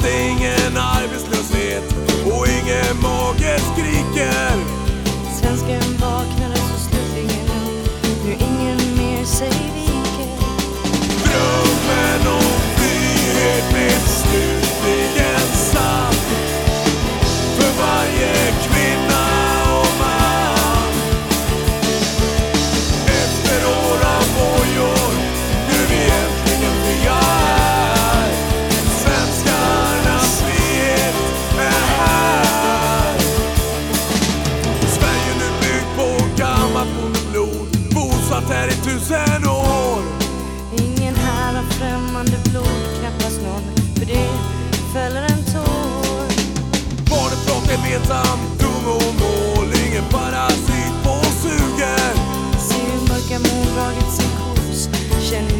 finns det ingen arbetslöshet och ingen mage skriker. flammande blod Knappast någon. För det fäller en tår. Barnet från gemensam dom och mål. Ingen parasit på sugen Ser hur mörka moln dragit sin kurs Känner